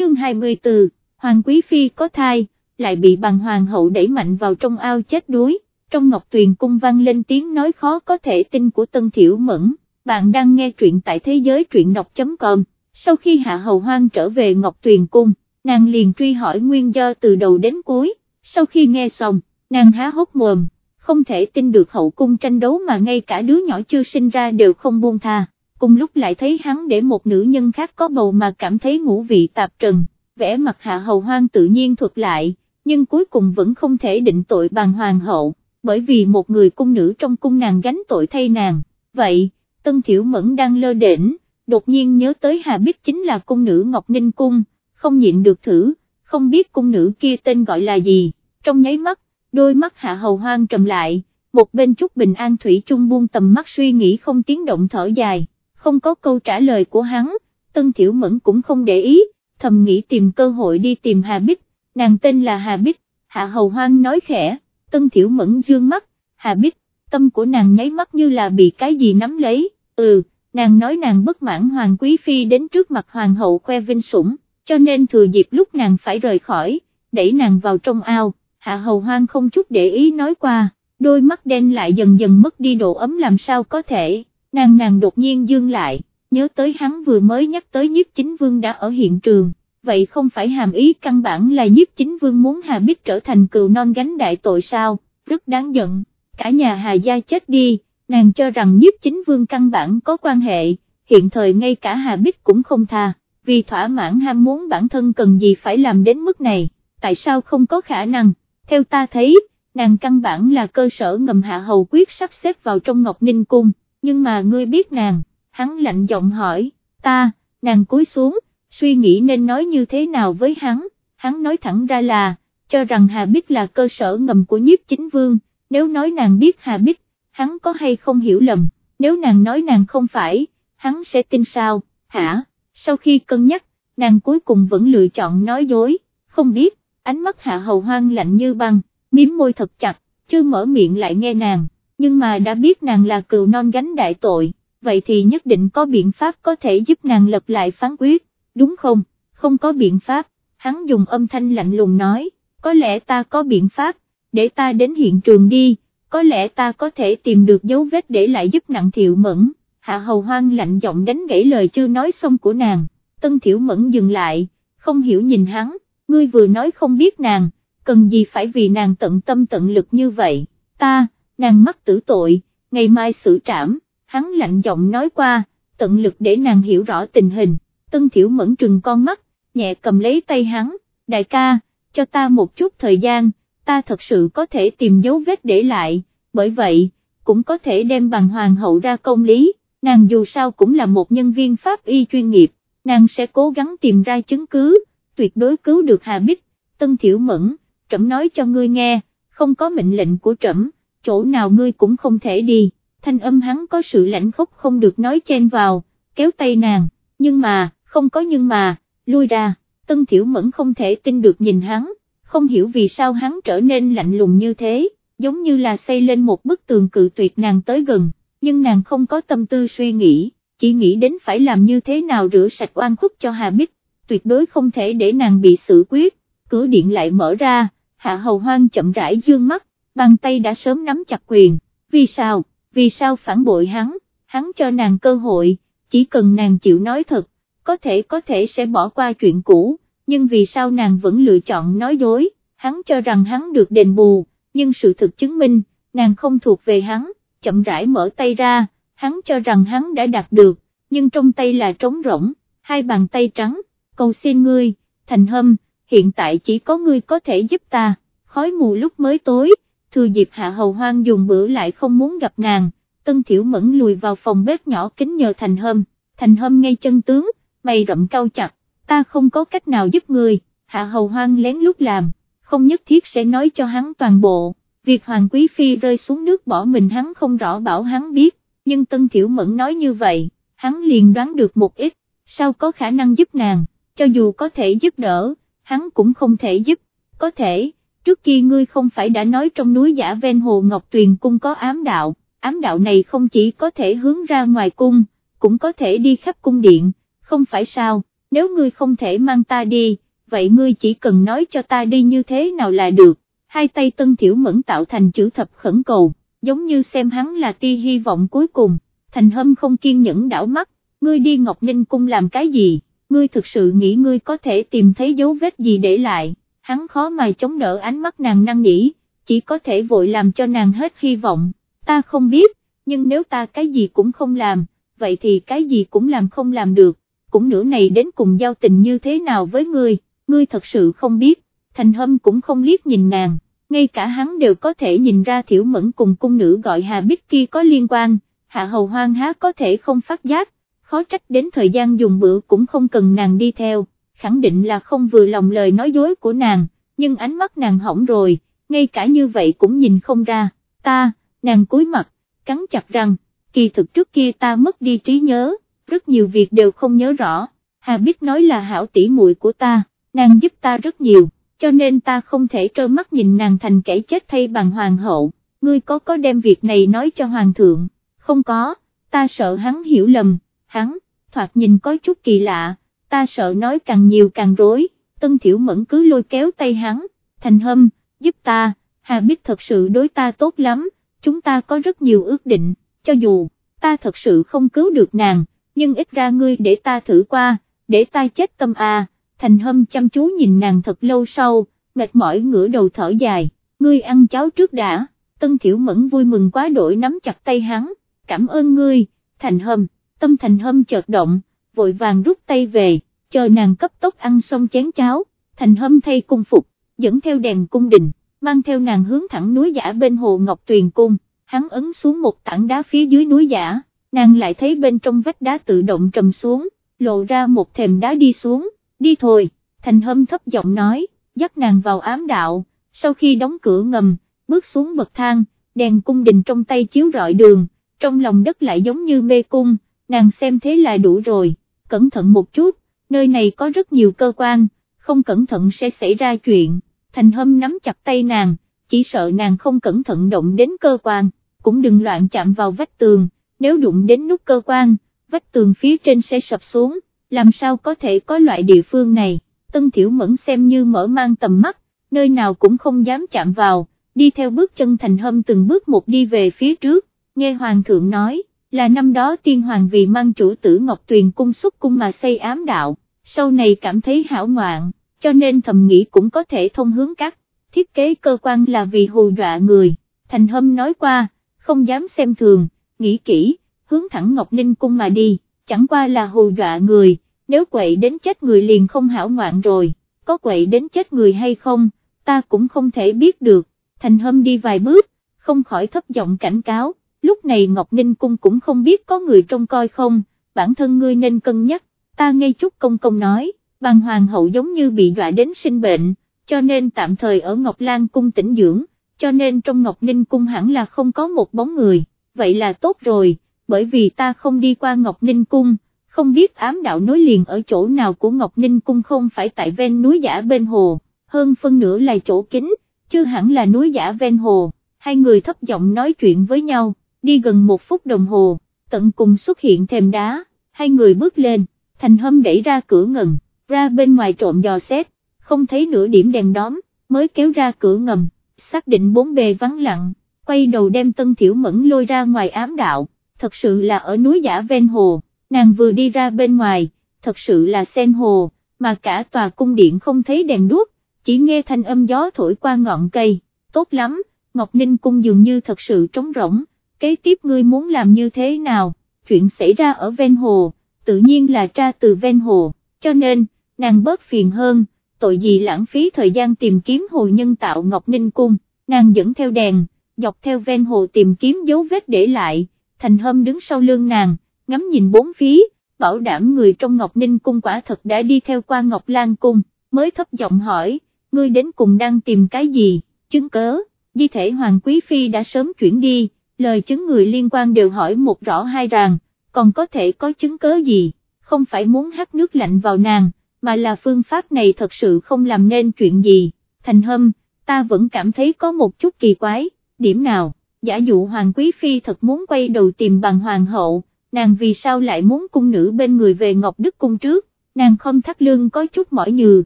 chương 24, Hoàng Quý Phi có thai, lại bị bằng hoàng hậu đẩy mạnh vào trong ao chết đuối, trong ngọc tuyền cung vang lên tiếng nói khó có thể tin của Tân Thiểu Mẫn, bạn đang nghe truyện tại thế giới truyện đọc.com, sau khi Hạ Hầu Hoang trở về ngọc tuyền cung, nàng liền truy hỏi nguyên do từ đầu đến cuối, sau khi nghe xong, nàng há hốc mồm, không thể tin được hậu cung tranh đấu mà ngay cả đứa nhỏ chưa sinh ra đều không buông tha, cùng lúc lại thấy hắn để một nữ nhân khác có bầu mà cảm thấy ngũ vị tạp trần, vẽ mặt hạ hầu hoang tự nhiên thuật lại, nhưng cuối cùng vẫn không thể định tội bàn hoàng hậu, bởi vì một người cung nữ trong cung nàng gánh tội thay nàng, vậy, Tân Thiểu Mẫn đang lơ đễnh, đột nhiên nhớ tới Hà Bích chính là cung nữ Ngọc Ninh Cung, không nhịn được thử, không biết cung nữ kia tên gọi là gì, trong nháy mắt, đôi mắt hạ hầu hoang trầm lại, một bên chút bình an thủy chung buông tầm mắt suy nghĩ không tiếng động thở dài, không có câu trả lời của hắn, Tân Thiểu Mẫn cũng không để ý, thầm nghĩ tìm cơ hội đi tìm Hà Bích, nàng tên là Hà Bích, hạ hầu hoang nói khẽ, Tân Thiểu Mẫn dương mắt, Hà Bích, tâm của nàng nháy mắt như là bị cái gì nắm lấy, ừ, nàng nói nàng bất mãn Hoàng Quý Phi đến trước mặt Hoàng hậu khoe vinh sủng, cho nên thừa dịp lúc nàng phải rời khỏi, đẩy nàng vào trong ao hạ hầu hoang không chút để ý nói qua, đôi mắt đen lại dần dần mất đi độ ấm làm sao có thể, nàng nàng đột nhiên dương lại, nhớ tới hắn vừa mới nhắc tới nhiếp chính vương đã ở hiện trường, vậy không phải hàm ý căn bản là nhiếp chính vương muốn Hà Bích trở thành cừu non gánh đại tội sao, rất đáng giận, cả nhà Hà Gia chết đi, nàng cho rằng nhiếp chính vương căn bản có quan hệ, hiện thời ngay cả Hà Bích cũng không tha, vì thỏa mãn ham muốn bản thân cần gì phải làm đến mức này, tại sao không có khả năng? Theo ta thấy, nàng căn bản là cơ sở ngầm hạ hầu quyết sắp xếp vào trong Ngọc Ninh Cung, nhưng mà ngươi biết nàng, hắn lạnh giọng hỏi, ta, nàng cúi xuống, suy nghĩ nên nói như thế nào với hắn, hắn nói thẳng ra là, cho rằng Hà Bích là cơ sở ngầm của nhiếp chính vương, nếu nói nàng biết Hà Bích, hắn có hay không hiểu lầm, nếu nàng nói nàng không phải, hắn sẽ tin sao, hả, sau khi cân nhắc, nàng cuối cùng vẫn lựa chọn nói dối, không biết, ánh mắt hạ hầu hoang lạnh như băng, miếm môi thật chặt, chưa mở miệng lại nghe nàng, nhưng mà đã biết nàng là cừu non gánh đại tội, vậy thì nhất định có biện pháp có thể giúp nàng lật lại phán quyết, đúng không, không có biện pháp, hắn dùng âm thanh lạnh lùng nói, có lẽ ta có biện pháp, để ta đến hiện trường đi, có lẽ ta có thể tìm được dấu vết để lại giúp nặng thiệu mẫn, hạ hầu hoang lạnh giọng đánh gãy lời chưa nói xong của nàng, tân thiệu mẫn dừng lại, không hiểu nhìn hắn, ngươi vừa nói không biết nàng, cần gì phải vì nàng tận tâm tận lực như vậy, ta, nàng mắc tử tội, ngày mai xử trảm, hắn lạnh giọng nói qua, tận lực để nàng hiểu rõ tình hình, tân thiểu mẫn trừng con mắt, nhẹ cầm lấy tay hắn, đại ca, cho ta một chút thời gian, ta thật sự có thể tìm dấu vết để lại, bởi vậy, cũng có thể đem bằng hoàng hậu ra công lý, nàng dù sao cũng là một nhân viên pháp y chuyên nghiệp, nàng sẽ cố gắng tìm ra chứng cứ, tuyệt đối cứu được Hà Bích, Tân Thiểu Mẫn, trẫm nói cho ngươi nghe, không có mệnh lệnh của trẫm, chỗ nào ngươi cũng không thể đi, thanh âm hắn có sự lãnh khốc không được nói chen vào, kéo tay nàng, nhưng mà, không có nhưng mà, lui ra, Tân Thiểu Mẫn không thể tin được nhìn hắn, không hiểu vì sao hắn trở nên lạnh lùng như thế, giống như là xây lên một bức tường cự tuyệt nàng tới gần, nhưng nàng không có tâm tư suy nghĩ, chỉ nghĩ đến phải làm như thế nào rửa sạch oan khuất cho Hà Bích, tuyệt đối không thể để nàng bị xử quyết, cửa điện lại mở ra, hạ hầu hoang chậm rãi dương mắt, bàn tay đã sớm nắm chặt quyền, vì sao, vì sao phản bội hắn, hắn cho nàng cơ hội, chỉ cần nàng chịu nói thật, có thể có thể sẽ bỏ qua chuyện cũ, nhưng vì sao nàng vẫn lựa chọn nói dối, hắn cho rằng hắn được đền bù, nhưng sự thực chứng minh, nàng không thuộc về hắn, chậm rãi mở tay ra, hắn cho rằng hắn đã đạt được, nhưng trong tay là trống rỗng, hai bàn tay trắng, cầu xin ngươi, thành hâm, hiện tại chỉ có ngươi có thể giúp ta, khói mù lúc mới tối, thừa dịp hạ hầu hoang dùng bữa lại không muốn gặp nàng, tân thiểu mẫn lùi vào phòng bếp nhỏ kính nhờ thành hâm, thành hâm ngay chân tướng, mày rậm cau chặt, ta không có cách nào giúp người hạ hầu hoang lén lút làm, không nhất thiết sẽ nói cho hắn toàn bộ, việc hoàng quý phi rơi xuống nước bỏ mình hắn không rõ bảo hắn biết, nhưng tân thiểu mẫn nói như vậy, hắn liền đoán được một ít, sao có khả năng giúp nàng cho dù có thể giúp đỡ, hắn cũng không thể giúp, có thể, trước kia ngươi không phải đã nói trong núi giả ven hồ Ngọc Tuyền cung có ám đạo, ám đạo này không chỉ có thể hướng ra ngoài cung, cũng có thể đi khắp cung điện, không phải sao, nếu ngươi không thể mang ta đi, vậy ngươi chỉ cần nói cho ta đi như thế nào là được, hai tay tân thiểu mẫn tạo thành chữ thập khẩn cầu, giống như xem hắn là tia hy vọng cuối cùng, thành hâm không kiên nhẫn đảo mắt, ngươi đi Ngọc Ninh Cung làm cái gì, ngươi thực sự nghĩ ngươi có thể tìm thấy dấu vết gì để lại, hắn khó mà chống đỡ ánh mắt nàng năng nỉ, chỉ có thể vội làm cho nàng hết hy vọng, ta không biết, nhưng nếu ta cái gì cũng không làm, vậy thì cái gì cũng làm không làm được, cũng nửa này đến cùng giao tình như thế nào với ngươi, ngươi thật sự không biết, thành hâm cũng không liếc nhìn nàng, ngay cả hắn đều có thể nhìn ra thiểu mẫn cùng cung nữ gọi Hà Bích kia có liên quan, hạ hầu hoang há có thể không phát giác, khó trách đến thời gian dùng bữa cũng không cần nàng đi theo, khẳng định là không vừa lòng lời nói dối của nàng, nhưng ánh mắt nàng hỏng rồi, ngay cả như vậy cũng nhìn không ra, ta, nàng cúi mặt, cắn chặt răng, kỳ thực trước kia ta mất đi trí nhớ, rất nhiều việc đều không nhớ rõ, Hà Bích nói là hảo tỷ muội của ta, nàng giúp ta rất nhiều, cho nên ta không thể trơ mắt nhìn nàng thành kẻ chết thay bằng hoàng hậu, ngươi có có đem việc này nói cho hoàng thượng, không có, ta sợ hắn hiểu lầm, hắn, thoạt nhìn có chút kỳ lạ, ta sợ nói càng nhiều càng rối, tân thiểu mẫn cứ lôi kéo tay hắn, thành hâm, giúp ta, Hà Bích thật sự đối ta tốt lắm, chúng ta có rất nhiều ước định, cho dù, ta thật sự không cứu được nàng, nhưng ít ra ngươi để ta thử qua, để ta chết tâm à, thành hâm chăm chú nhìn nàng thật lâu sau, mệt mỏi ngửa đầu thở dài, ngươi ăn cháo trước đã, tân thiểu mẫn vui mừng quá đổi nắm chặt tay hắn, cảm ơn ngươi, thành hâm, tâm thành hâm chợt động, vội vàng rút tay về, chờ nàng cấp tốc ăn xong chén cháo, thành hâm thay cung phục, dẫn theo đèn cung đình, mang theo nàng hướng thẳng núi giả bên hồ Ngọc Tuyền Cung, hắn ấn xuống một tảng đá phía dưới núi giả, nàng lại thấy bên trong vách đá tự động trầm xuống, lộ ra một thềm đá đi xuống, đi thôi, thành hâm thấp giọng nói, dắt nàng vào ám đạo, sau khi đóng cửa ngầm, bước xuống bậc thang, đèn cung đình trong tay chiếu rọi đường, trong lòng đất lại giống như mê cung, nàng xem thế là đủ rồi, cẩn thận một chút, nơi này có rất nhiều cơ quan, không cẩn thận sẽ xảy ra chuyện, thành hâm nắm chặt tay nàng, chỉ sợ nàng không cẩn thận động đến cơ quan, cũng đừng loạn chạm vào vách tường, nếu đụng đến nút cơ quan, vách tường phía trên sẽ sập xuống, làm sao có thể có loại địa phương này, tân thiểu mẫn xem như mở mang tầm mắt, nơi nào cũng không dám chạm vào, đi theo bước chân thành hâm từng bước một đi về phía trước, nghe hoàng thượng nói, là năm đó tiên hoàng vì mang chủ tử Ngọc Tuyền cung xuất cung mà xây ám đạo, sau này cảm thấy hảo ngoạn, cho nên thầm nghĩ cũng có thể thông hướng các, thiết kế cơ quan là vì hù dọa người, thành hâm nói qua, không dám xem thường, nghĩ kỹ, hướng thẳng Ngọc Ninh cung mà đi, chẳng qua là hù dọa người, nếu quậy đến chết người liền không hảo ngoạn rồi, có quậy đến chết người hay không, ta cũng không thể biết được, thành hâm đi vài bước, không khỏi thấp giọng cảnh cáo, lúc này Ngọc Ninh Cung cũng không biết có người trông coi không, bản thân ngươi nên cân nhắc, ta nghe chút công công nói, bàn hoàng hậu giống như bị dọa đến sinh bệnh, cho nên tạm thời ở Ngọc Lan Cung tĩnh dưỡng, cho nên trong Ngọc Ninh Cung hẳn là không có một bóng người, vậy là tốt rồi, bởi vì ta không đi qua Ngọc Ninh Cung, không biết ám đạo nối liền ở chỗ nào của Ngọc Ninh Cung không phải tại ven núi giả bên hồ, hơn phân nửa là chỗ kính, chứ hẳn là núi giả ven hồ, hai người thấp giọng nói chuyện với nhau đi gần một phút đồng hồ, tận cùng xuất hiện thềm đá, hai người bước lên, thành hâm đẩy ra cửa ngầm, ra bên ngoài trộm dò xét, không thấy nửa điểm đèn đóm, mới kéo ra cửa ngầm, xác định bốn bề vắng lặng, quay đầu đem tân thiểu mẫn lôi ra ngoài ám đạo, thật sự là ở núi giả ven hồ, nàng vừa đi ra bên ngoài, thật sự là sen hồ, mà cả tòa cung điện không thấy đèn đuốc, chỉ nghe thanh âm gió thổi qua ngọn cây, tốt lắm, Ngọc Ninh cung dường như thật sự trống rỗng, kế tiếp ngươi muốn làm như thế nào, chuyện xảy ra ở ven hồ, tự nhiên là tra từ ven hồ, cho nên, nàng bớt phiền hơn, tội gì lãng phí thời gian tìm kiếm hồ nhân tạo Ngọc Ninh Cung, nàng dẫn theo đèn, dọc theo ven hồ tìm kiếm dấu vết để lại, thành hâm đứng sau lưng nàng, ngắm nhìn bốn phía, bảo đảm người trong Ngọc Ninh Cung quả thật đã đi theo qua Ngọc Lan Cung, mới thấp giọng hỏi, ngươi đến cùng đang tìm cái gì, chứng cớ, di thể Hoàng Quý Phi đã sớm chuyển đi, lời chứng người liên quan đều hỏi một rõ hai ràng, còn có thể có chứng cớ gì, không phải muốn hắt nước lạnh vào nàng, mà là phương pháp này thật sự không làm nên chuyện gì, thành hâm, ta vẫn cảm thấy có một chút kỳ quái, điểm nào, giả dụ Hoàng Quý Phi thật muốn quay đầu tìm bằng Hoàng hậu, nàng vì sao lại muốn cung nữ bên người về Ngọc Đức Cung trước, nàng không thắt lưng có chút mỏi nhừ,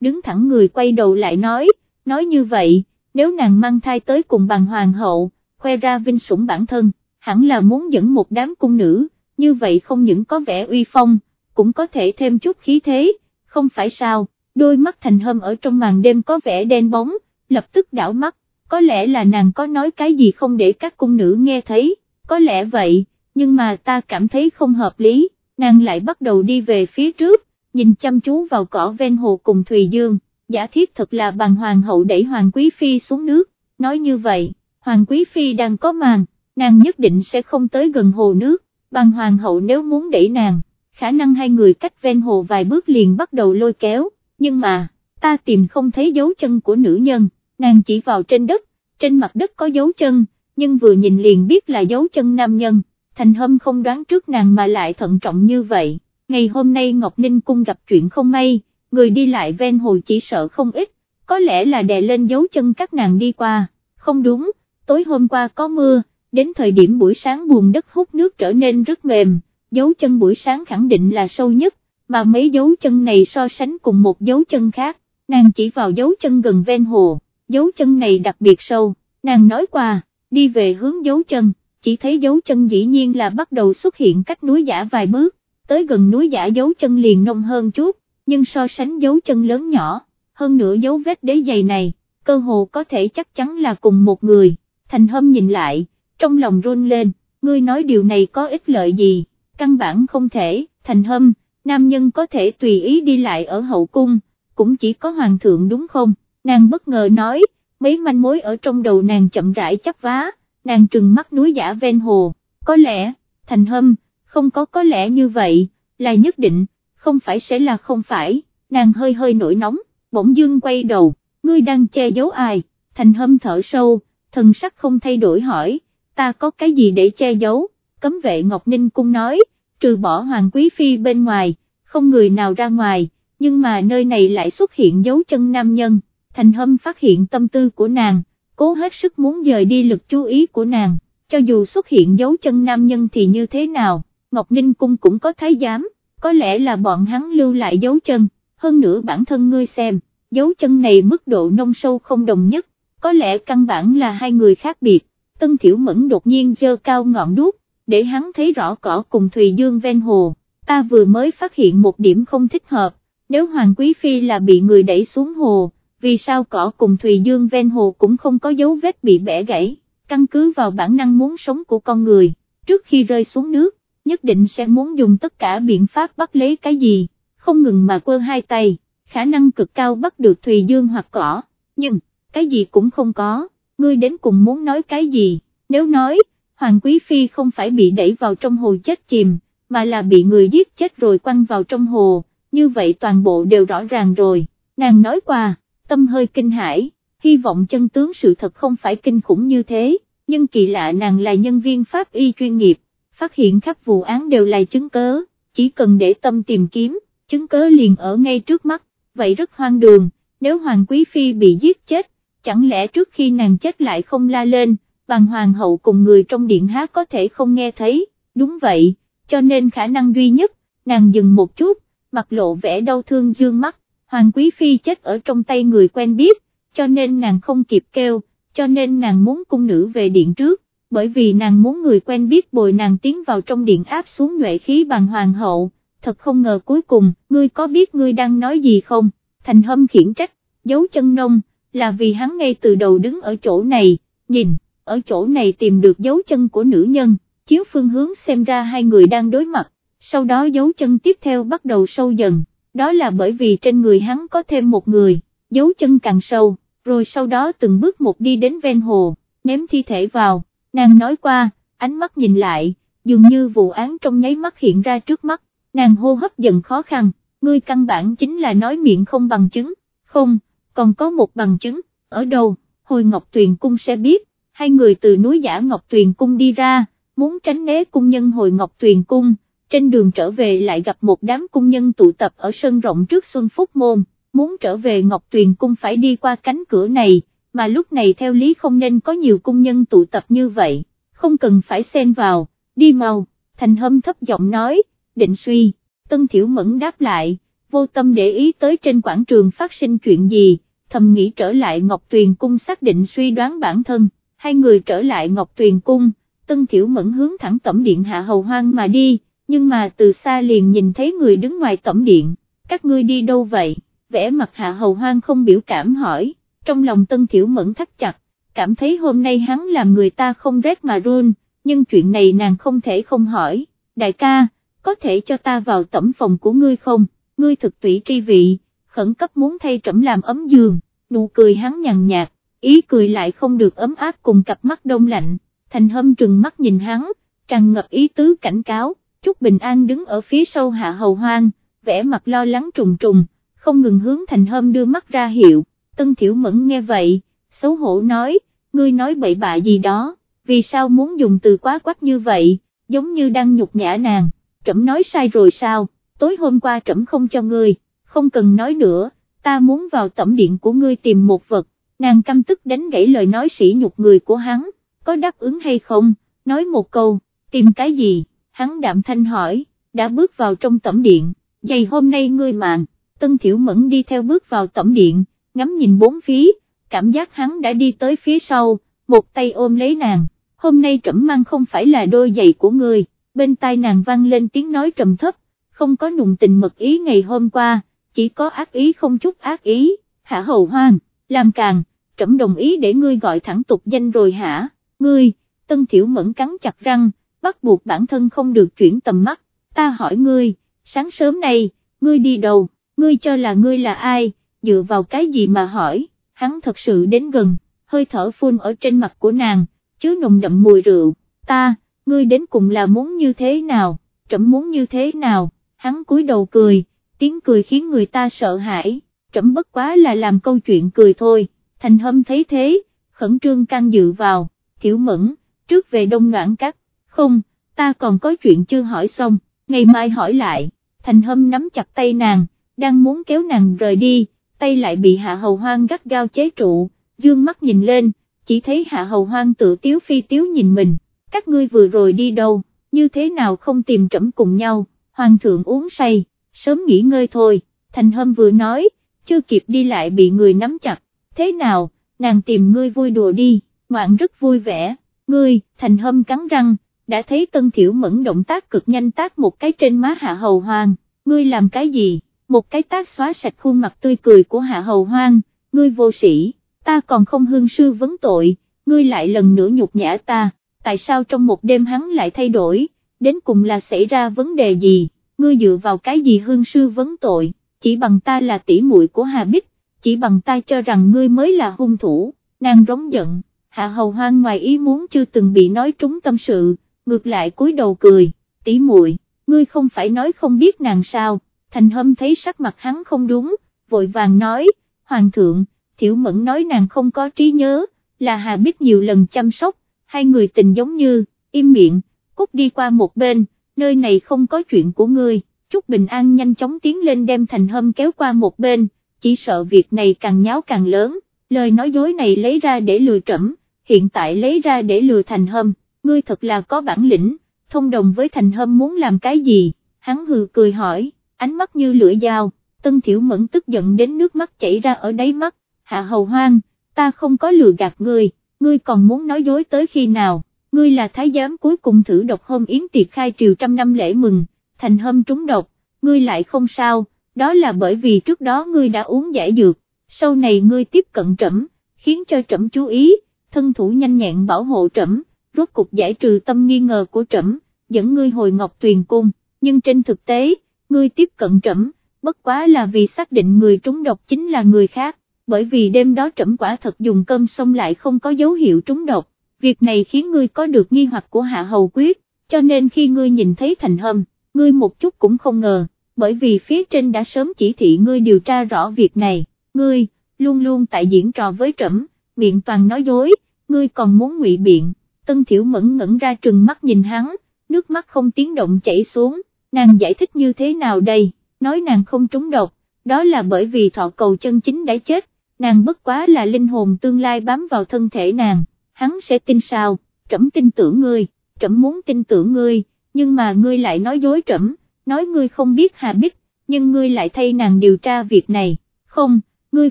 đứng thẳng người quay đầu lại nói, nói như vậy, nếu nàng mang thai tới cùng bằng hoàng hậu, khoe ra vinh sủng bản thân, hẳn là muốn dẫn một đám cung nữ, như vậy không những có vẻ uy phong, cũng có thể thêm chút khí thế, không phải sao, đôi mắt thành hâm ở trong màn đêm có vẻ đen bóng, lập tức đảo mắt, có lẽ là nàng có nói cái gì không để các cung nữ nghe thấy, có lẽ vậy, nhưng mà ta cảm thấy không hợp lý, nàng lại bắt đầu đi về phía trước, nhìn chăm chú vào cỏ ven hồ cùng Thùy Dương, giả thiết thật là bằng hoàng hậu đẩy hoàng quý phi xuống nước, nói như vậy, hoàng quý phi đang có màn, nàng nhất định sẽ không tới gần hồ nước, bằng hoàng hậu nếu muốn đẩy nàng, khả năng hai người cách ven hồ vài bước liền bắt đầu lôi kéo, nhưng mà, ta tìm không thấy dấu chân của nữ nhân, nàng chỉ vào trên đất, trên mặt đất có dấu chân, nhưng vừa nhìn liền biết là dấu chân nam nhân, thành hâm không đoán trước nàng mà lại thận trọng như vậy, ngày hôm nay Ngọc Ninh cung gặp chuyện không may, người đi lại ven hồ chỉ sợ không ít, có lẽ là đè lên dấu chân các nàng đi qua, không đúng, tối hôm qua có mưa, đến thời điểm buổi sáng bùn đất hút nước trở nên rất mềm, dấu chân buổi sáng khẳng định là sâu nhất, mà mấy dấu chân này so sánh cùng một dấu chân khác, nàng chỉ vào dấu chân gần ven hồ, dấu chân này đặc biệt sâu, nàng nói qua, đi về hướng dấu chân, chỉ thấy dấu chân dĩ nhiên là bắt đầu xuất hiện cách núi giả vài bước, tới gần núi giả dấu chân liền nông hơn chút, nhưng so sánh dấu chân lớn nhỏ, hơn nữa dấu vết đế giày này, cơ hồ có thể chắc chắn là cùng một người, thành hâm nhìn lại, trong lòng run lên, ngươi nói điều này có ích lợi gì, căn bản không thể, thành hâm, nam nhân có thể tùy ý đi lại ở hậu cung, cũng chỉ có hoàng thượng đúng không, nàng bất ngờ nói, mấy manh mối ở trong đầu nàng chậm rãi chấp vá, nàng trừng mắt núi giả ven hồ, có lẽ, thành hâm, không có có lẽ như vậy, là nhất định, không phải sẽ là không phải, nàng hơi hơi nổi nóng, bỗng dưng quay đầu, ngươi đang che giấu ai, thành hâm thở sâu, thần sắc không thay đổi hỏi, ta có cái gì để che giấu, cấm vệ Ngọc Ninh Cung nói, trừ bỏ Hoàng Quý Phi bên ngoài, không người nào ra ngoài, nhưng mà nơi này lại xuất hiện dấu chân nam nhân, thành hâm phát hiện tâm tư của nàng, cố hết sức muốn dời đi lực chú ý của nàng, cho dù xuất hiện dấu chân nam nhân thì như thế nào, Ngọc Ninh Cung cũng có thái giám, có lẽ là bọn hắn lưu lại dấu chân, hơn nữa bản thân ngươi xem, dấu chân này mức độ nông sâu không đồng nhất, có lẽ căn bản là hai người khác biệt, Tân Thiểu Mẫn đột nhiên dơ cao ngọn đuốc, để hắn thấy rõ cỏ cùng Thùy Dương ven hồ, ta vừa mới phát hiện một điểm không thích hợp, nếu Hoàng Quý Phi là bị người đẩy xuống hồ, vì sao cỏ cùng Thùy Dương ven hồ cũng không có dấu vết bị bẻ gãy, căn cứ vào bản năng muốn sống của con người, trước khi rơi xuống nước, nhất định sẽ muốn dùng tất cả biện pháp bắt lấy cái gì, không ngừng mà quơ hai tay, khả năng cực cao bắt được Thùy Dương hoặc cỏ, nhưng, cái gì cũng không có, ngươi đến cùng muốn nói cái gì, nếu nói, Hoàng Quý Phi không phải bị đẩy vào trong hồ chết chìm, mà là bị người giết chết rồi quăng vào trong hồ, như vậy toàn bộ đều rõ ràng rồi, nàng nói qua, tâm hơi kinh hãi, hy vọng chân tướng sự thật không phải kinh khủng như thế, nhưng kỳ lạ nàng là nhân viên pháp y chuyên nghiệp, phát hiện khắp vụ án đều là chứng cớ, chỉ cần để tâm tìm kiếm, chứng cớ liền ở ngay trước mắt, vậy rất hoang đường, nếu Hoàng Quý Phi bị giết chết, chẳng lẽ trước khi nàng chết lại không la lên, bằng Hoàng hậu cùng người trong điện hát có thể không nghe thấy, đúng vậy, cho nên khả năng duy nhất, nàng dừng một chút, mặt lộ vẻ đau thương dương mắt, Hoàng Quý Phi chết ở trong tay người quen biết, cho nên nàng không kịp kêu, cho nên nàng muốn cung nữ về điện trước, bởi vì nàng muốn người quen biết bồi nàng tiến vào trong điện áp xuống nhuệ khí bằng hoàng hậu, thật không ngờ cuối cùng, ngươi có biết ngươi đang nói gì không, thành hâm khiển trách, dấu chân nông, là vì hắn ngay từ đầu đứng ở chỗ này, nhìn, ở chỗ này tìm được dấu chân của nữ nhân, chiếu phương hướng xem ra hai người đang đối mặt, sau đó dấu chân tiếp theo bắt đầu sâu dần, đó là bởi vì trên người hắn có thêm một người, dấu chân càng sâu, rồi sau đó từng bước một đi đến ven hồ, ném thi thể vào nàng nói qua, ánh mắt nhìn lại, dường như vụ án trong nháy mắt hiện ra trước mắt, nàng hô hấp dần khó khăn, ngươi căn bản chính là nói miệng không bằng chứng, không, còn có một bằng chứng, ở đâu, hồi Ngọc Tuyền Cung sẽ biết, hai người từ núi giả Ngọc Tuyền Cung đi ra, muốn tránh né cung nhân hồi Ngọc Tuyền Cung, trên đường trở về lại gặp một đám cung nhân tụ tập ở sân rộng trước Xuân Phúc Môn, muốn trở về Ngọc Tuyền Cung phải đi qua cánh cửa này, mà lúc này theo lý không nên có nhiều cung nhân tụ tập như vậy, không cần phải xen vào, đi mau, thành hâm thấp giọng nói, định suy, tân thiểu mẫn đáp lại, vô tâm để ý tới trên quảng trường phát sinh chuyện gì, thầm nghĩ trở lại Ngọc Tuyền Cung xác định suy đoán bản thân, hai người trở lại Ngọc Tuyền Cung, Tân Thiểu Mẫn hướng thẳng tẩm điện hạ hầu hoang mà đi, nhưng mà từ xa liền nhìn thấy người đứng ngoài tẩm điện, các ngươi đi đâu vậy, vẽ mặt hạ hầu hoang không biểu cảm hỏi, trong lòng Tân Thiểu Mẫn thắt chặt, cảm thấy hôm nay hắn làm người ta không rét mà run, nhưng chuyện này nàng không thể không hỏi, đại ca, có thể cho ta vào tẩm phòng của ngươi không, ngươi thực tủy tri vị, khẩn cấp muốn thay trẫm làm ấm giường, nụ cười hắn nhàn nhạt, ý cười lại không được ấm áp cùng cặp mắt đông lạnh, thành hâm trừng mắt nhìn hắn, tràn ngập ý tứ cảnh cáo, Trúc Bình An đứng ở phía sau hạ hầu hoang, vẻ mặt lo lắng trùng trùng, không ngừng hướng thành hâm đưa mắt ra hiệu, Tân Thiểu Mẫn nghe vậy, xấu hổ nói, ngươi nói bậy bạ gì đó, vì sao muốn dùng từ quá quách như vậy, giống như đang nhục nhã nàng, trẫm nói sai rồi sao, tối hôm qua trẫm không cho ngươi, không cần nói nữa, ta muốn vào tẩm điện của ngươi tìm một vật, nàng căm tức đánh gãy lời nói sỉ nhục người của hắn, có đáp ứng hay không, nói một câu, tìm cái gì, hắn đạm thanh hỏi, đã bước vào trong tẩm điện, giày hôm nay ngươi màng, tân thiểu mẫn đi theo bước vào tẩm điện, ngắm nhìn bốn phía, cảm giác hắn đã đi tới phía sau, một tay ôm lấy nàng, hôm nay trẫm mang không phải là đôi giày của ngươi, bên tai nàng vang lên tiếng nói trầm thấp, không có nùng tình mật ý ngày hôm qua, chỉ có ác ý không chút ác ý, hạ hầu hoang, làm càng, trẫm đồng ý để ngươi gọi thẳng tục danh rồi hả, ngươi, tân thiểu mẫn cắn chặt răng, bắt buộc bản thân không được chuyển tầm mắt, ta hỏi ngươi, sáng sớm nay, ngươi đi đâu, ngươi cho là ngươi là ai, dựa vào cái gì mà hỏi, hắn thật sự đến gần, hơi thở phun ở trên mặt của nàng, chứa nồng đậm mùi rượu, ta, ngươi đến cùng là muốn như thế nào, trẫm muốn như thế nào, hắn cúi đầu cười, tiếng cười khiến người ta sợ hãi, trẫm bất quá là làm câu chuyện cười thôi, thành hâm thấy thế, khẩn trương can dự vào, thiểu mẫn, trước về đông noãn cắt, không, ta còn có chuyện chưa hỏi xong, ngày mai hỏi lại, thành hâm nắm chặt tay nàng, đang muốn kéo nàng rời đi, tay lại bị hạ hầu hoang gắt gao chế trụ, dương mắt nhìn lên, chỉ thấy hạ hầu hoang tự tiếu phi tiếu nhìn mình, các ngươi vừa rồi đi đâu, như thế nào không tìm trẫm cùng nhau, hoàng thượng uống say, sớm nghỉ ngơi thôi, thành hâm vừa nói, chưa kịp đi lại bị người nắm chặt, thế nào, nàng tìm ngươi vui đùa đi, ngoạn rất vui vẻ, ngươi, thành hâm cắn răng, đã thấy tân thiểu mẫn động tác cực nhanh tác một cái trên má hạ hầu hoang, ngươi làm cái gì, một cái tác xóa sạch khuôn mặt tươi cười của hạ hầu hoang, ngươi vô sĩ, ta còn không hương sư vấn tội, ngươi lại lần nữa nhục nhã ta, tại sao trong một đêm hắn lại thay đổi, đến cùng là xảy ra vấn đề gì, ngươi dựa vào cái gì hương sư vấn tội, chỉ bằng ta là tỷ muội của Hà Bích, chỉ bằng ta cho rằng ngươi mới là hung thủ, nàng rống giận, hạ hầu hoang ngoài ý muốn chưa từng bị nói trúng tâm sự, ngược lại cúi đầu cười, tỷ muội, ngươi không phải nói không biết nàng sao, thành hâm thấy sắc mặt hắn không đúng, vội vàng nói, hoàng thượng, thiểu mẫn nói nàng không có trí nhớ, là Hà Bích nhiều lần chăm sóc, hai người tình giống như, im miệng, cút đi qua một bên, nơi này không có chuyện của ngươi, Trúc Bình An nhanh chóng tiến lên đem thành hâm kéo qua một bên, chỉ sợ việc này càng nháo càng lớn, lời nói dối này lấy ra để lừa trẫm, hiện tại lấy ra để lừa thành hâm, ngươi thật là có bản lĩnh, thông đồng với thành hâm muốn làm cái gì, hắn hừ cười hỏi, ánh mắt như lửa dao, tân thiểu mẫn tức giận đến nước mắt chảy ra ở đáy mắt, hạ hầu hoang, ta không có lừa gạt ngươi, ngươi còn muốn nói dối tới khi nào, ngươi là thái giám cuối cùng thử độc hôm yến tiệc khai triều trăm năm lễ mừng, thành hâm trúng độc, ngươi lại không sao, đó là bởi vì trước đó ngươi đã uống giải dược, sau này ngươi tiếp cận trẫm, khiến cho trẫm chú ý, thân thủ nhanh nhẹn bảo hộ trẫm, rốt cục giải trừ tâm nghi ngờ của trẫm, dẫn ngươi hồi ngọc tuyền cung, nhưng trên thực tế, ngươi tiếp cận trẫm, bất quá là vì xác định người trúng độc chính là người khác, bởi vì đêm đó trẫm quả thật dùng cơm xong lại không có dấu hiệu trúng độc, việc này khiến ngươi có được nghi hoặc của hạ hầu quyết, cho nên khi ngươi nhìn thấy thành hâm, ngươi một chút cũng không ngờ, bởi vì phía trên đã sớm chỉ thị ngươi điều tra rõ việc này, ngươi, luôn luôn tại diễn trò với trẫm, miệng toàn nói dối, ngươi còn muốn ngụy biện, tân thiểu mẫn ngẩn ra trừng mắt nhìn hắn, nước mắt không tiếng động chảy xuống, nàng giải thích như thế nào đây, nói nàng không trúng độc, đó là bởi vì thọ cầu chân chính đã chết, nàng bất quá là linh hồn tương lai bám vào thân thể nàng, hắn sẽ tin sao, trẫm tin tưởng ngươi, trẫm muốn tin tưởng ngươi, nhưng mà ngươi lại nói dối trẫm, nói ngươi không biết Hà Bích, nhưng ngươi lại thay nàng điều tra việc này, không, ngươi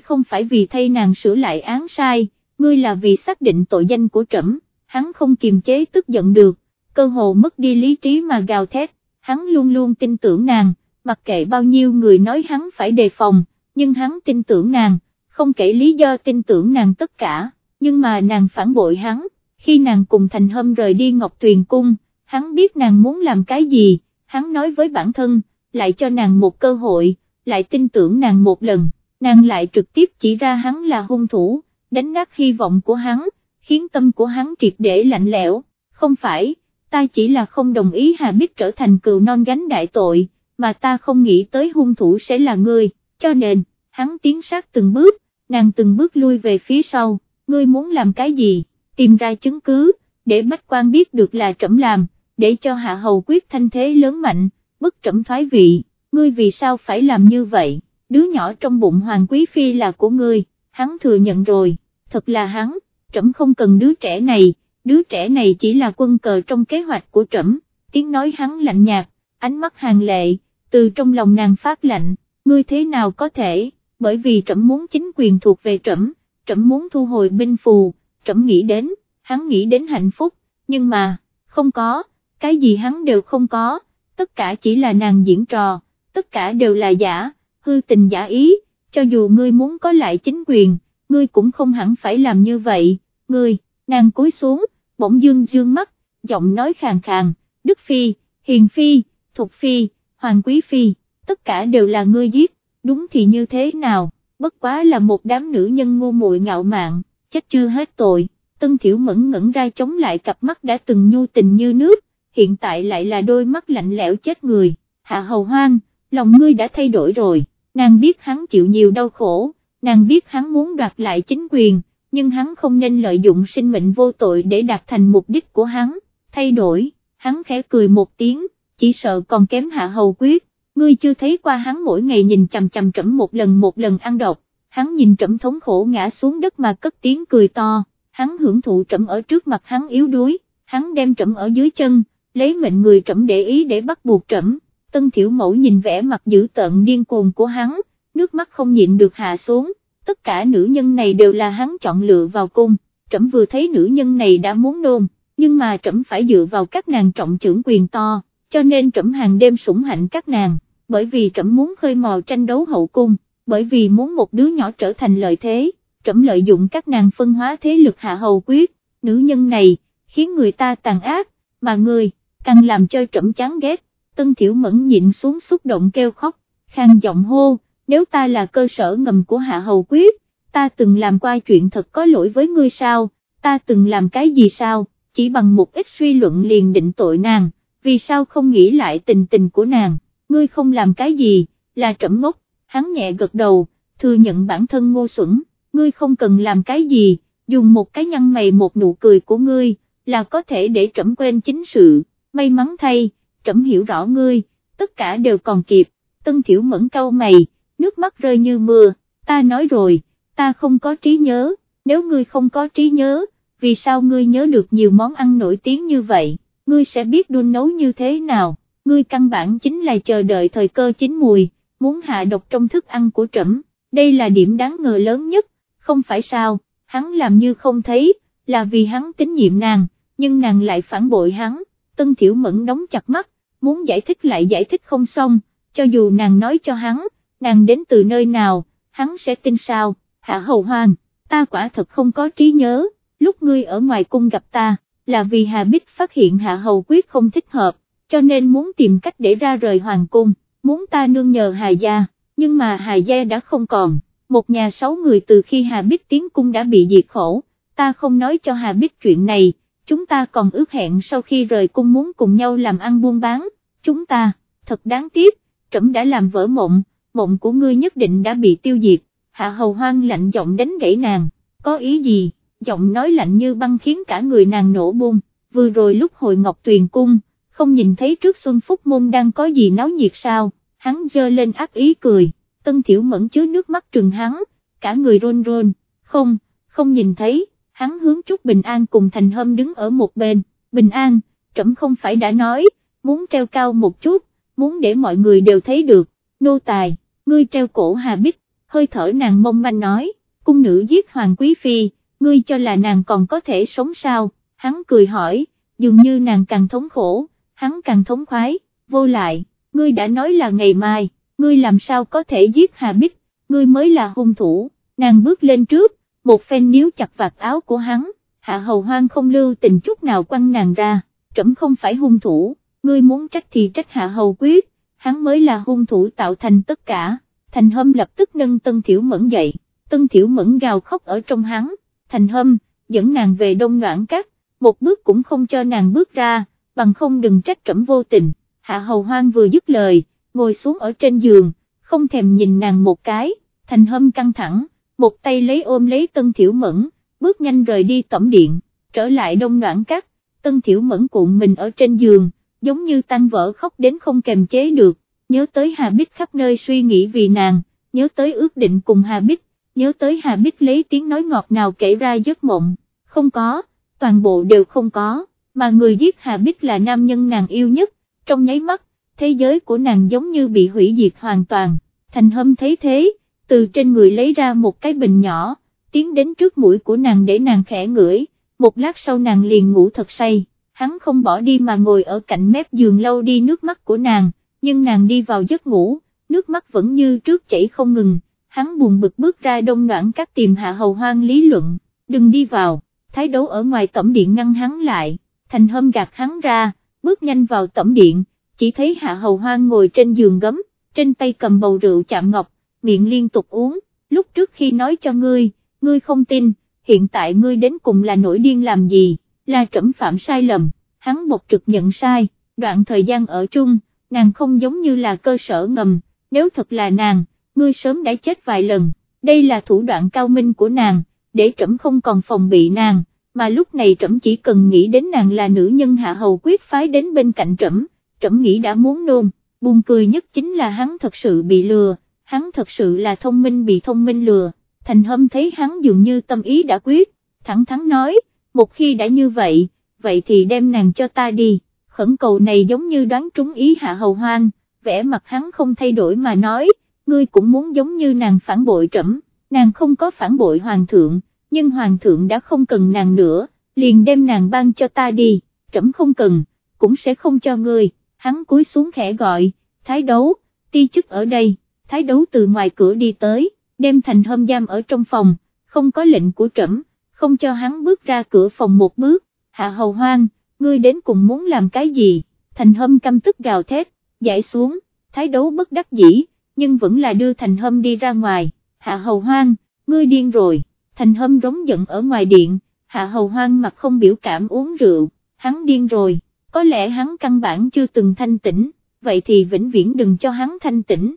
không phải vì thay nàng sửa lại án sai, ngươi là vì xác định tội danh của trẫm, hắn không kiềm chế tức giận được, cơ hồ mất đi lý trí mà gào thét, hắn luôn luôn tin tưởng nàng, mặc kệ bao nhiêu người nói hắn phải đề phòng, nhưng hắn tin tưởng nàng, không kể lý do tin tưởng nàng tất cả, nhưng mà nàng phản bội hắn, khi nàng cùng thành hâm rời đi Ngọc Tuyền Cung, hắn biết nàng muốn làm cái gì, hắn nói với bản thân, lại cho nàng một cơ hội, lại tin tưởng nàng một lần, nàng lại trực tiếp chỉ ra hắn là hung thủ, đánh nát hy vọng của hắn, khiến tâm của hắn triệt để lạnh lẽo, không phải, ta chỉ là không đồng ý Hà Bích trở thành cừu non gánh đại tội, mà ta không nghĩ tới hung thủ sẽ là ngươi, cho nên, hắn tiến sát từng bước, nàng từng bước lui về phía sau, ngươi muốn làm cái gì, tìm ra chứng cứ, để bách quan biết được là trẫm làm, để cho hạ hầu quyết thanh thế lớn mạnh, bức trẫm thoái vị, ngươi vì sao phải làm như vậy, đứa nhỏ trong bụng hoàng quý phi là của ngươi, hắn thừa nhận rồi, thật là hắn, trẫm không cần đứa trẻ này, đứa trẻ này chỉ là quân cờ trong kế hoạch của trẫm, tiếng nói hắn lạnh nhạt, ánh mắt hàng lệ, từ trong lòng nàng phát lạnh, ngươi thế nào có thể, bởi vì trẫm muốn chính quyền thuộc về trẫm, trẫm muốn thu hồi binh phù, trẫm nghĩ đến, hắn nghĩ đến hạnh phúc, nhưng mà, không có, cái gì hắn đều không có, tất cả chỉ là nàng diễn trò, tất cả đều là giả, hư tình giả ý, cho dù ngươi muốn có lại chính quyền, ngươi cũng không hẳn phải làm như vậy, ngươi, nàng cúi xuống, bỗng dương dương mắt, giọng nói khàn khàn, Đức Phi, Hiền Phi, Thục Phi, Hoàng Quý Phi, tất cả đều là ngươi giết, đúng thì như thế nào, bất quá là một đám nữ nhân ngu muội ngạo mạn, chết chưa hết tội, Tân Thiểu Mẫn ngẩn ra chống lại cặp mắt đã từng nhu tình như nước, hiện tại lại là đôi mắt lạnh lẽo chết người, hạ hầu hoang, lòng ngươi đã thay đổi rồi, nàng biết hắn chịu nhiều đau khổ, nàng biết hắn muốn đoạt lại chính quyền, nhưng hắn không nên lợi dụng sinh mệnh vô tội để đạt thành mục đích của hắn, thay đổi, hắn khẽ cười một tiếng, chỉ sợ còn kém hạ hầu quyết, ngươi chưa thấy qua hắn mỗi ngày nhìn chằm chằm trẫm một lần một lần ăn độc, hắn nhìn trẫm thống khổ ngã xuống đất mà cất tiếng cười to, hắn hưởng thụ trẫm ở trước mặt hắn yếu đuối, hắn đem trẫm ở dưới chân, lấy mệnh người trẫm để ý để bắt buộc trẫm, tân thiểu mẫu nhìn vẻ mặt dữ tợn điên cuồng của hắn, nước mắt không nhịn được hạ xuống, tất cả nữ nhân này đều là hắn chọn lựa vào cung, trẫm vừa thấy nữ nhân này đã muốn nôn, nhưng mà trẫm phải dựa vào các nàng trọng trưởng quyền to, cho nên trẫm hàng đêm sủng hạnh các nàng, bởi vì trẫm muốn khơi mò tranh đấu hậu cung, bởi vì muốn một đứa nhỏ trở thành lợi thế, trẫm lợi dụng các nàng phân hóa thế lực hạ hầu quyết, nữ nhân này, khiến người ta tàn ác, mà người, càng làm cho trẫm chán ghét, tân thiểu mẫn nhịn xuống xúc động kêu khóc, khang giọng hô, nếu ta là cơ sở ngầm của hạ hầu quyết, ta từng làm qua chuyện thật có lỗi với ngươi sao, ta từng làm cái gì sao, chỉ bằng một ít suy luận liền định tội nàng, vì sao không nghĩ lại tình tình của nàng, ngươi không làm cái gì, là trẫm ngốc, hắn nhẹ gật đầu, thừa nhận bản thân ngô xuẩn, ngươi không cần làm cái gì, dùng một cái nhăn mày một nụ cười của ngươi, là có thể để trẫm quên chính sự, may mắn thay, trẫm hiểu rõ ngươi, tất cả đều còn kịp, tân thiểu mẫn cau mày, nước mắt rơi như mưa, ta nói rồi, ta không có trí nhớ, nếu ngươi không có trí nhớ, vì sao ngươi nhớ được nhiều món ăn nổi tiếng như vậy, ngươi sẽ biết đun nấu như thế nào, ngươi căn bản chính là chờ đợi thời cơ chín mùi, muốn hạ độc trong thức ăn của trẫm, đây là điểm đáng ngờ lớn nhất, không phải sao, hắn làm như không thấy, là vì hắn tín nhiệm nàng, nhưng nàng lại phản bội hắn, tân thiểu mẫn đóng chặt mắt, muốn giải thích lại giải thích không xong, cho dù nàng nói cho hắn, nàng đến từ nơi nào, hắn sẽ tin sao, hạ hầu hoàng, ta quả thật không có trí nhớ, lúc ngươi ở ngoài cung gặp ta, là vì Hà Bích phát hiện hạ hầu quyết không thích hợp, cho nên muốn tìm cách để ra rời hoàng cung, muốn ta nương nhờ Hà Gia, nhưng mà Hà Gia đã không còn, một nhà sáu người từ khi Hà Bích tiến cung đã bị diệt khổ, ta không nói cho Hà Bích chuyện này, chúng ta còn ước hẹn sau khi rời cung muốn cùng nhau làm ăn buôn bán, chúng ta, thật đáng tiếc, trẫm đã làm vỡ mộng, mộng của ngươi nhất định đã bị tiêu diệt, hạ hầu hoang lạnh giọng đánh gãy nàng, có ý gì, giọng nói lạnh như băng khiến cả người nàng nổ bung, vừa rồi lúc hồi ngọc tuyền cung, không nhìn thấy trước Xuân Phúc Môn đang có gì náo nhiệt sao, hắn dơ lên ác ý cười, tân thiểu mẫn chứa nước mắt trừng hắn, cả người rôn rôn, không, không nhìn thấy, hắn hướng chút Bình An cùng Thành Hâm đứng ở một bên, Bình An, trẫm không phải đã nói, muốn treo cao một chút, muốn để mọi người đều thấy được, nô tài, ngươi treo cổ Hà Bích, hơi thở nàng mong manh nói, cung nữ giết Hoàng Quý Phi, ngươi cho là nàng còn có thể sống sao, hắn cười hỏi, dường như nàng càng thống khổ, hắn càng thống khoái, vô lại, ngươi đã nói là ngày mai, ngươi làm sao có thể giết Hà Bích, ngươi mới là hung thủ, nàng bước lên trước, một phen níu chặt vạt áo của hắn, hạ hầu hoang không lưu tình chút nào quăng nàng ra, trẫm không phải hung thủ, ngươi muốn trách thì trách hạ hầu quyết, hắn mới là hung thủ tạo thành tất cả, thành hâm lập tức nâng tân thiểu mẫn dậy, tân thiểu mẫn gào khóc ở trong hắn, thành hâm, dẫn nàng về đông noãn cắt, một bước cũng không cho nàng bước ra, bằng không đừng trách trẫm vô tình, hạ hầu hoang vừa dứt lời, ngồi xuống ở trên giường, không thèm nhìn nàng một cái, thành hâm căng thẳng, một tay lấy ôm lấy tân thiểu mẫn, bước nhanh rời đi tẩm điện, trở lại đông noãn cắt, tân thiểu mẫn cuộn mình ở trên giường, giống như tan vỡ khóc đến không kềm chế được, nhớ tới Hà Bích khắp nơi suy nghĩ vì nàng, nhớ tới ước định cùng Hà Bích, nhớ tới Hà Bích lấy tiếng nói ngọt nào kể ra giấc mộng, không có, toàn bộ đều không có, mà người giết Hà Bích là nam nhân nàng yêu nhất, trong nháy mắt, thế giới của nàng giống như bị hủy diệt hoàn toàn, thành hâm thấy thế, từ trên người lấy ra một cái bình nhỏ, tiến đến trước mũi của nàng để nàng khẽ ngửi, một lát sau nàng liền ngủ thật say, hắn không bỏ đi mà ngồi ở cạnh mép giường lâu đi nước mắt của nàng, nhưng nàng đi vào giấc ngủ, nước mắt vẫn như trước chảy không ngừng, hắn buồn bực bước ra đông noãn các tìm hạ hầu hoang lý luận, đừng đi vào, thái đấu ở ngoài tẩm điện ngăn hắn lại, thành hâm gạt hắn ra, bước nhanh vào tẩm điện, chỉ thấy hạ hầu hoang ngồi trên giường gấm, trên tay cầm bầu rượu chạm ngọc, miệng liên tục uống, lúc trước khi nói cho ngươi, ngươi không tin, hiện tại ngươi đến cùng là nổi điên làm gì, là trẫm phạm sai lầm, hắn bộc trực nhận sai, đoạn thời gian ở chung, nàng không giống như là cơ sở ngầm, nếu thật là nàng, ngươi sớm đã chết vài lần, đây là thủ đoạn cao minh của nàng, để trẫm không còn phòng bị nàng, mà lúc này trẫm chỉ cần nghĩ đến nàng là nữ nhân hạ hầu quyết phái đến bên cạnh trẫm, trẫm nghĩ đã muốn nôn, buồn cười nhất chính là hắn thật sự bị lừa, hắn thật sự là thông minh bị thông minh lừa, thành hâm thấy hắn dường như tâm ý đã quyết, thẳng thắn nói, một khi đã như vậy, vậy thì đem nàng cho ta đi, khẩn cầu này giống như đoán trúng ý hạ hầu hoan, vẻ mặt hắn không thay đổi mà nói, ngươi cũng muốn giống như nàng phản bội trẫm, nàng không có phản bội hoàng thượng, nhưng hoàng thượng đã không cần nàng nữa, liền đem nàng ban cho ta đi, trẫm không cần, cũng sẽ không cho ngươi, hắn cúi xuống khẽ gọi, thái đấu, ti chức ở đây, thái đấu từ ngoài cửa đi tới, đem thành hâm giam ở trong phòng, không có lệnh của trẫm, không cho hắn bước ra cửa phòng một bước, hạ hầu hoang, ngươi đến cùng muốn làm cái gì, thành hâm căm tức gào thét, giải xuống, thái đấu bất đắc dĩ, nhưng vẫn là đưa thành hâm đi ra ngoài, hạ hầu hoang, ngươi điên rồi, thành hâm rống giận ở ngoài điện, hạ hầu hoang mặt không biểu cảm uống rượu, hắn điên rồi, có lẽ hắn căn bản chưa từng thanh tĩnh, vậy thì vĩnh viễn đừng cho hắn thanh tĩnh.